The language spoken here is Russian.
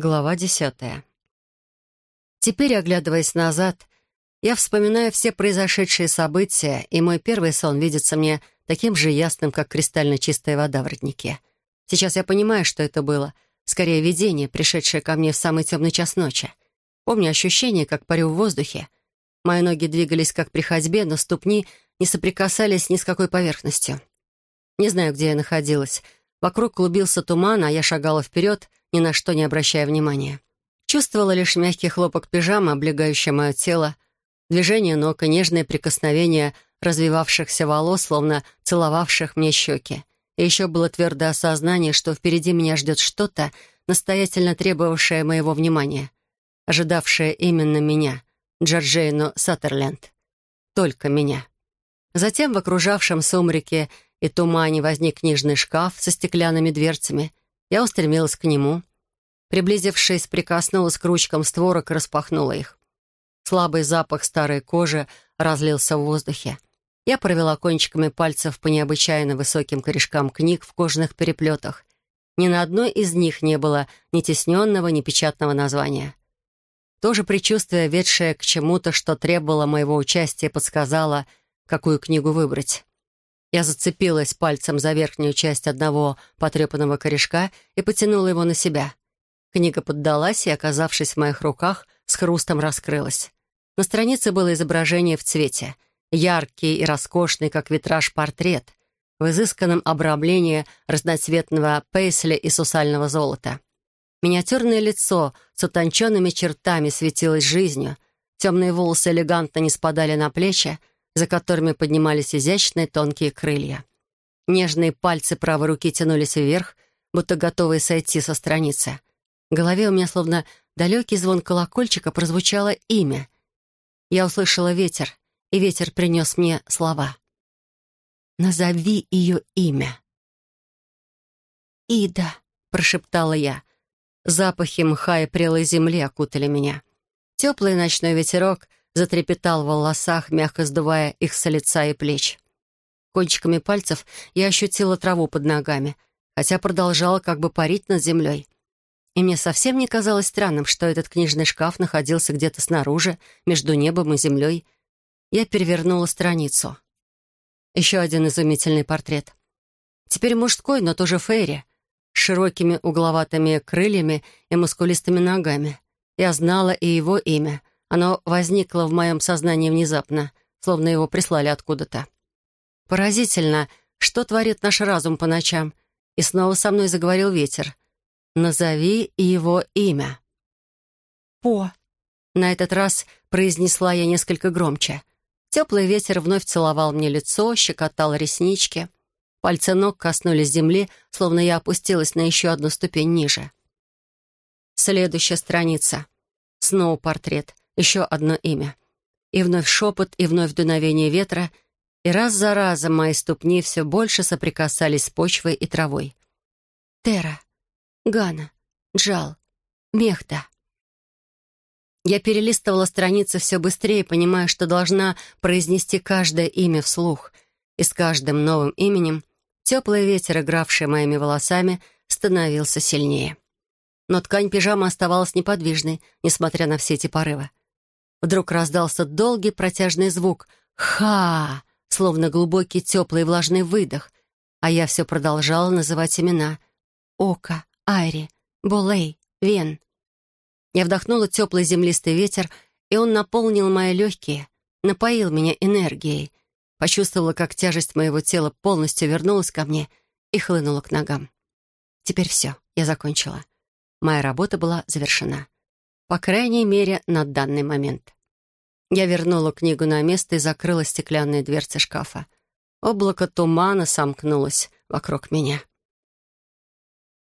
Глава десятая. Теперь, оглядываясь назад, я вспоминаю все произошедшие события, и мой первый сон видится мне таким же ясным, как кристально чистая вода в роднике. Сейчас я понимаю, что это было. Скорее, видение, пришедшее ко мне в самый темный час ночи. Помню ощущение, как парю в воздухе. Мои ноги двигались как при ходьбе, но ступни не соприкасались ни с какой поверхностью. Не знаю, где я находилась. Вокруг клубился туман, а я шагала вперед, ни на что не обращая внимания. Чувствовала лишь мягкий хлопок пижамы, облегающий мое тело, движение ног и нежное прикосновение развивавшихся волос, словно целовавших мне щеки. И еще было твердое осознание, что впереди меня ждет что-то, настоятельно требовавшее моего внимания, ожидавшее именно меня, Джорджейну Саттерленд. Только меня. Затем в окружавшем сумраке и тумане возник книжный шкаф со стеклянными дверцами. Я устремилась к нему. Приблизившись, прикоснулась к ручкам створок и распахнула их. Слабый запах старой кожи разлился в воздухе. Я провела кончиками пальцев по необычайно высоким корешкам книг в кожаных переплетах. Ни на одной из них не было ни тесненного, ни печатного названия. То же предчувствие, ведшее к чему-то, что требовало моего участия, подсказало, какую книгу выбрать. Я зацепилась пальцем за верхнюю часть одного потрепанного корешка и потянула его на себя. Книга поддалась и, оказавшись в моих руках, с хрустом раскрылась. На странице было изображение в цвете. Яркий и роскошный, как витраж, портрет. В изысканном обрамлении разноцветного пейсля и сусального золота. Миниатюрное лицо с утонченными чертами светилось жизнью. Темные волосы элегантно не спадали на плечи, за которыми поднимались изящные тонкие крылья. Нежные пальцы правой руки тянулись вверх, будто готовые сойти со страницы. В голове у меня словно далекий звон колокольчика прозвучало имя. Я услышала ветер, и ветер принес мне слова. «Назови ее имя». «Ида», — прошептала я. Запахи мха и прелой земли окутали меня. Теплый ночной ветерок затрепетал в волосах, мягко сдувая их с лица и плеч. Кончиками пальцев я ощутила траву под ногами, хотя продолжала как бы парить над землей. И мне совсем не казалось странным, что этот книжный шкаф находился где-то снаружи, между небом и землей. Я перевернула страницу. Еще один изумительный портрет. Теперь мужской, но тоже Фейри, с широкими угловатыми крыльями и мускулистыми ногами. Я знала и его имя — оно возникло в моем сознании внезапно, словно его прислали откуда-то. Поразительно, что творит наш разум по ночам. И снова со мной заговорил ветер. «Назови его имя». «По». На этот раз произнесла я несколько громче. Теплый ветер вновь целовал мне лицо, щекотал реснички. Пальцы ног коснулись земли, словно я опустилась на еще одну ступень ниже. Следующая страница. Снова портрет еще одно имя. И вновь шепот, и вновь дуновение ветра, и раз за разом мои ступни все больше соприкасались с почвой и травой. Тера, Гана, Джал, Мехта. Я перелистывала страницы все быстрее, понимая, что должна произнести каждое имя вслух. И с каждым новым именем теплый ветер, игравший моими волосами, становился сильнее. Но ткань пижамы оставалась неподвижной, несмотря на все эти порывы. Вдруг раздался долгий протяжный звук «Ха!», словно глубокий теплый влажный выдох, а я все продолжала называть имена. Ока, Айри, Болей, Вен. Я вдохнула теплый землистый ветер, и он наполнил мои легкие, напоил меня энергией. Почувствовала, как тяжесть моего тела полностью вернулась ко мне и хлынула к ногам. Теперь все, я закончила. Моя работа была завершена. По крайней мере, на данный момент. Я вернула книгу на место и закрыла стеклянные дверцы шкафа. Облако тумана сомкнулось вокруг меня.